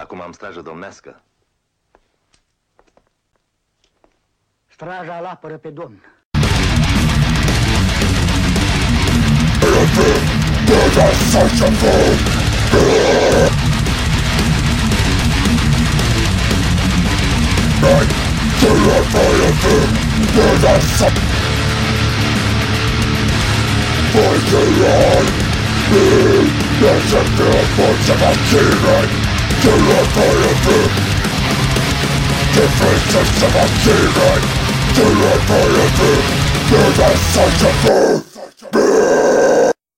Acum am strajă domnească. Straja îl apără pe domn. Fight it a fear till jag börjar bli Det finns inte motivet till jag börjar bli Det var sagt jag förr